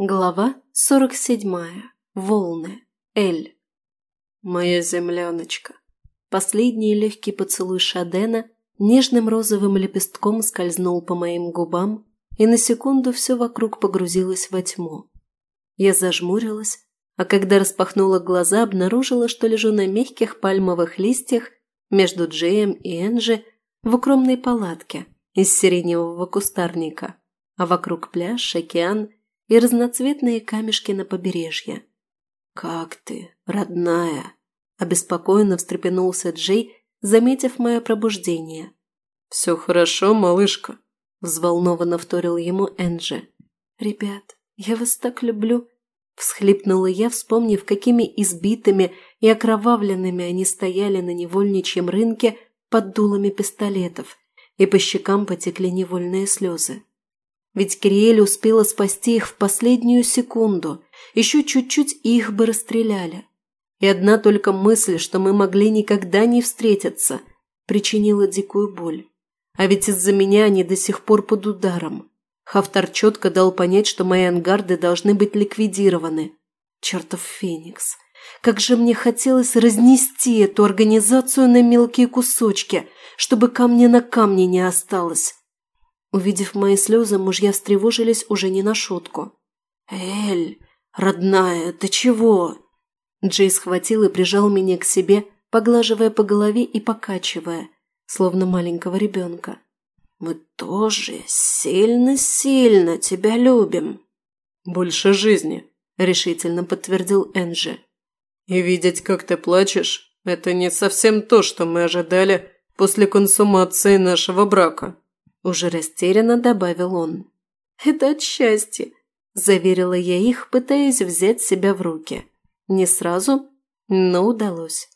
Глава 47. Волны. Эль. Моя земляночка. Последний легкий поцелуй Шадена нежным розовым лепестком скользнул по моим губам, и на секунду все вокруг погрузилось во тьму. Я зажмурилась, а когда распахнула глаза, обнаружила, что лежу на мягких пальмовых листьях между Джеем и Энджи в укромной палатке из сиреневого кустарника, а вокруг пляж, океан – и разноцветные камешки на побережье. «Как ты, родная?» – обеспокоенно встрепенулся Джей, заметив мое пробуждение. «Все хорошо, малышка», – взволнованно вторил ему Энджи. «Ребят, я вас так люблю», – всхлипнула я, вспомнив, какими избитыми и окровавленными они стояли на невольничьем рынке под дулами пистолетов, и по щекам потекли невольные слезы. Ведь Кириэль успела спасти их в последнюю секунду. Еще чуть-чуть и их бы расстреляли. И одна только мысль, что мы могли никогда не встретиться, причинила дикую боль. А ведь Увидев мои слезы, мужья встревожились уже не на шутку. «Эль, родная, ты чего?» Джей схватил и прижал меня к себе, поглаживая по голове и покачивая, словно маленького ребенка. «Мы тоже сильно-сильно тебя любим». «Больше жизни», – решительно подтвердил Энджи. «И видеть, как ты плачешь, это не совсем то, что мы ожидали после консумации нашего брака». Уже растерянно добавил он. «Это от счастья», – заверила я их, пытаясь взять себя в руки. Не сразу, но удалось.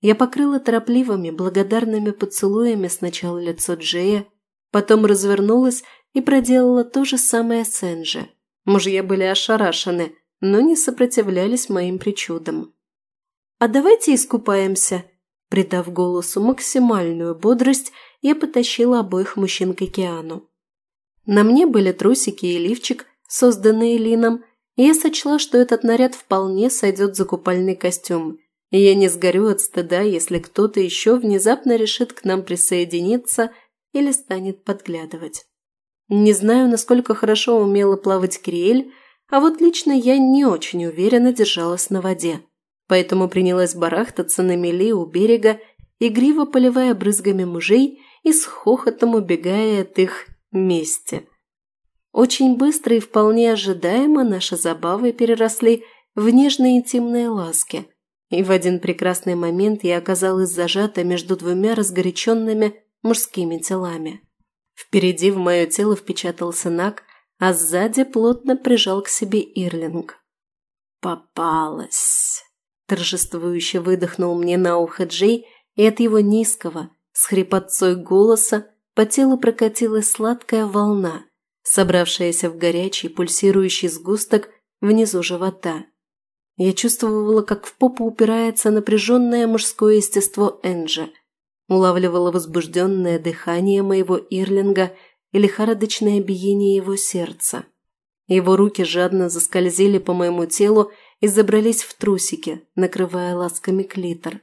Я покрыла торопливыми, благодарными поцелуями сначала лицо Джея, потом развернулась и проделала то же самое с Энджи. Мужья были ошарашены, но не сопротивлялись моим причудам. «А давайте искупаемся», придав голосу максимальную бодрость, я потащила обоих мужчин к океану. На мне были трусики и лифчик, созданные Лином, и я сочла, что этот наряд вполне сойдет за купальный костюм, и я не сгорю от стыда, если кто-то еще внезапно решит к нам присоединиться или станет подглядывать. Не знаю, насколько хорошо умела плавать Криэль, а вот лично я не очень уверенно держалась на воде поэтому принялась барахтаться на мели у берега, игриво поливая брызгами мужей и с хохотом убегая от их мести. Очень быстро и вполне ожидаемо наши забавы переросли в нежные интимные ласки, и в один прекрасный момент я оказалась зажата между двумя разгоряченными мужскими телами. Впереди в мое тело впечатался Нак, а сзади плотно прижал к себе Ирлинг. «Попалась!» Торжествующе выдохнул мне на ухо Джей, и от его низкого, с хрипотцой голоса, по телу прокатилась сладкая волна, собравшаяся в горячий пульсирующий сгусток внизу живота. Я чувствовала, как в попу упирается напряженное мужское естество Энджи, улавливала возбужденное дыхание моего Ирлинга и лихорадочное биение его сердца. Его руки жадно заскользили по моему телу и забрались в трусики, накрывая ласками клитор.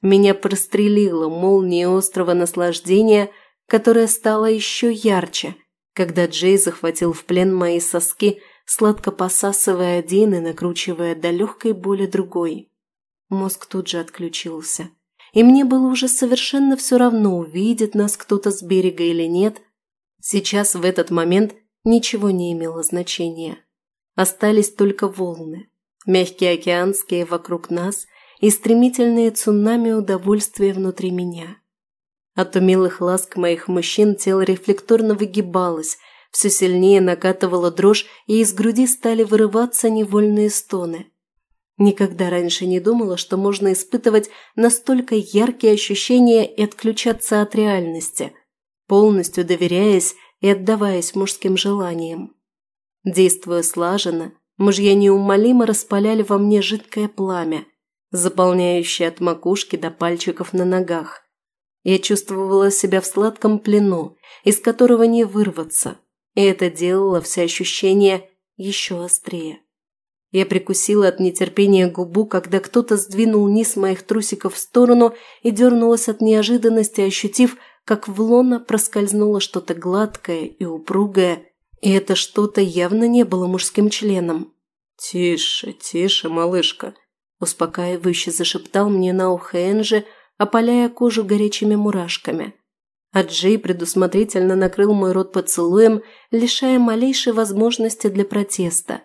Меня прострелило молнией острого наслаждения, которое стало еще ярче, когда Джей захватил в плен мои соски, сладко посасывая один и накручивая до легкой боли другой. Мозг тут же отключился. И мне было уже совершенно все равно, увидит нас кто-то с берега или нет. Сейчас, в этот момент, ничего не имело значения. Остались только волны, мягкие океанские вокруг нас и стремительные цунами удовольствия внутри меня. От умелых ласк моих мужчин тело рефлекторно выгибалось, все сильнее накатывала дрожь, и из груди стали вырываться невольные стоны. Никогда раньше не думала, что можно испытывать настолько яркие ощущения и отключаться от реальности, полностью доверяясь и отдаваясь мужским желаниям. Действуя слаженно, Мужья неумолимо распаляли во мне жидкое пламя, заполняющее от макушки до пальчиков на ногах. Я чувствовала себя в сладком плену, из которого не вырваться, и это делало все ощущения еще острее. Я прикусила от нетерпения губу, когда кто-то сдвинул низ моих трусиков в сторону и дернулась от неожиданности, ощутив, как в лона проскользнуло что-то гладкое и упругое, И это что-то явно не было мужским членом. «Тише, тише, малышка», – успокаивающе зашептал мне на ухо Энджи, опаляя кожу горячими мурашками. А Джей предусмотрительно накрыл мой рот поцелуем, лишая малейшей возможности для протеста.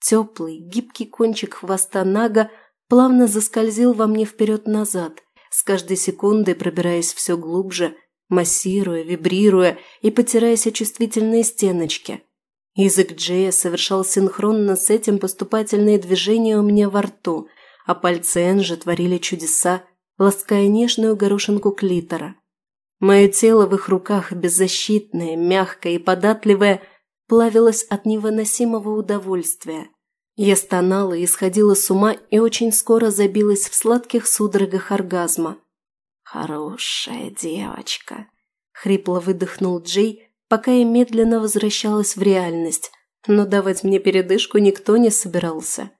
Теплый, гибкий кончик хвоста Нага плавно заскользил во мне вперед-назад, с каждой секундой пробираясь все глубже – массируя, вибрируя и потираясь о чувствительные стеночки. Язык Джея совершал синхронно с этим поступательные движения у меня во рту, а пальцы Энжи творили чудеса, лаская нежную горошинку клитора. Мое тело в их руках, беззащитное, мягкое и податливое, плавилось от невыносимого удовольствия. Я стонала и сходила с ума и очень скоро забилась в сладких судорогах оргазма – Хорошая девочка. Хрипло выдохнул Джей, пока я медленно возвращалась в реальность, но давать мне передышку никто не собирался.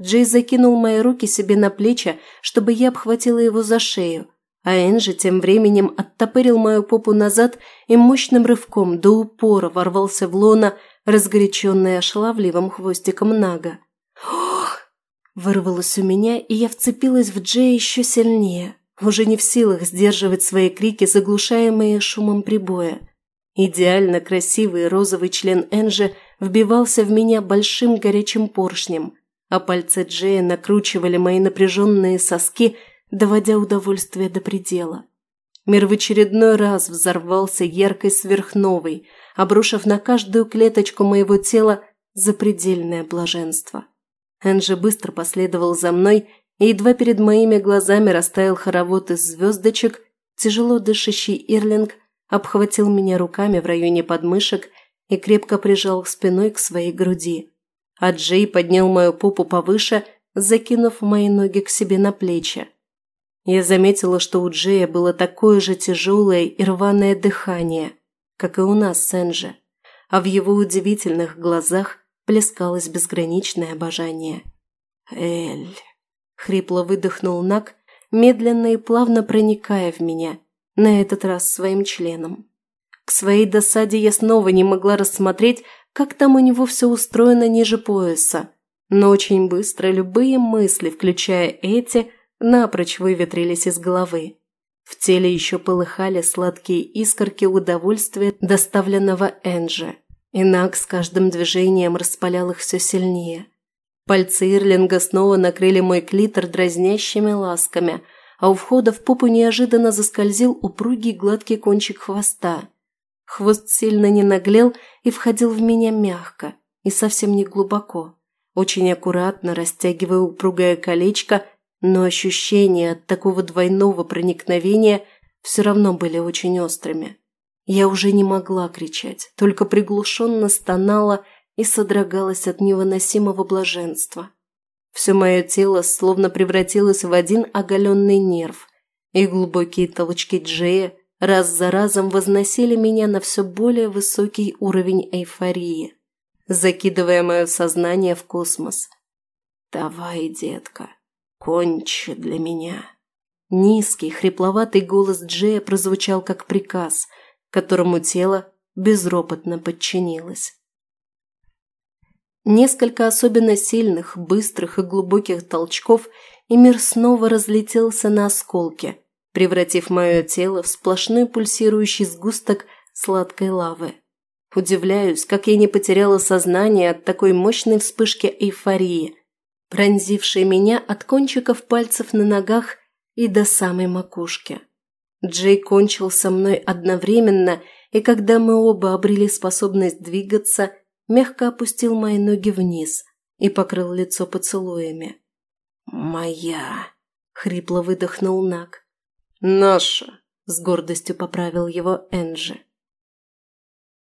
Джей закинул мои руки себе на плечи, чтобы я обхватила его за шею, а Энджи тем временем оттопырил мою попу назад и мощным рывком до упора ворвался в лона, разгоряченная шаловливым хвостиком Нага. «Ох!» – вырвалось у меня, и я вцепилась в Джей еще сильнее уже не в силах сдерживать свои крики, заглушаемые шумом прибоя. Идеально красивый розовый член Энжи вбивался в меня большим горячим поршнем, а пальцы Джея накручивали мои напряженные соски, доводя удовольствие до предела. Мир в очередной раз взорвался яркой сверхновой, обрушив на каждую клеточку моего тела запредельное блаженство. Энжи быстро последовал за мной и едва перед моими глазами растаял хоровод из звездочек, тяжело дышащий Ирлинг обхватил меня руками в районе подмышек и крепко прижал спиной к своей груди. А Джей поднял мою попу повыше, закинув мои ноги к себе на плечи. Я заметила, что у Джея было такое же тяжелое и рваное дыхание, как и у нас с Энджи, а в его удивительных глазах плескалось безграничное обожание. «Эль!» Хрипло выдохнул Нак, медленно и плавно проникая в меня, на этот раз своим членом. К своей досаде я снова не могла рассмотреть, как там у него все устроено ниже пояса, но очень быстро любые мысли, включая эти, напрочь выветрились из головы. В теле еще полыхали сладкие искорки удовольствия, доставленного Энджи. Инак с каждым движением распалял их все сильнее – Пальцы Ирлинга снова накрыли мой клитор дразнящими ласками, а у входа в попу неожиданно заскользил упругий гладкий кончик хвоста. Хвост сильно не наглел и входил в меня мягко и совсем не глубоко, очень аккуратно растягивая упругое колечко, но ощущения от такого двойного проникновения все равно были очень острыми. Я уже не могла кричать, только приглушенно стонала – и содрогалась от невыносимого блаженства. Все мое тело словно превратилось в один оголенный нерв, и глубокие толчки Джея раз за разом возносили меня на все более высокий уровень эйфории, закидывая мое сознание в космос. «Давай, детка, кончи для меня». Низкий, хрипловатый голос Джея прозвучал как приказ, которому тело безропотно подчинилось. Несколько особенно сильных, быстрых и глубоких толчков, и мир снова разлетелся на осколки, превратив мое тело в сплошной пульсирующий сгусток сладкой лавы. Удивляюсь, как я не потеряла сознание от такой мощной вспышки эйфории, пронзившей меня от кончиков пальцев на ногах и до самой макушки. Джей кончил со мной одновременно, и когда мы оба обрели способность двигаться – мягко опустил мои ноги вниз и покрыл лицо поцелуями. «Моя!» — хрипло выдохнул Нак. «Наша!» — с гордостью поправил его Энджи.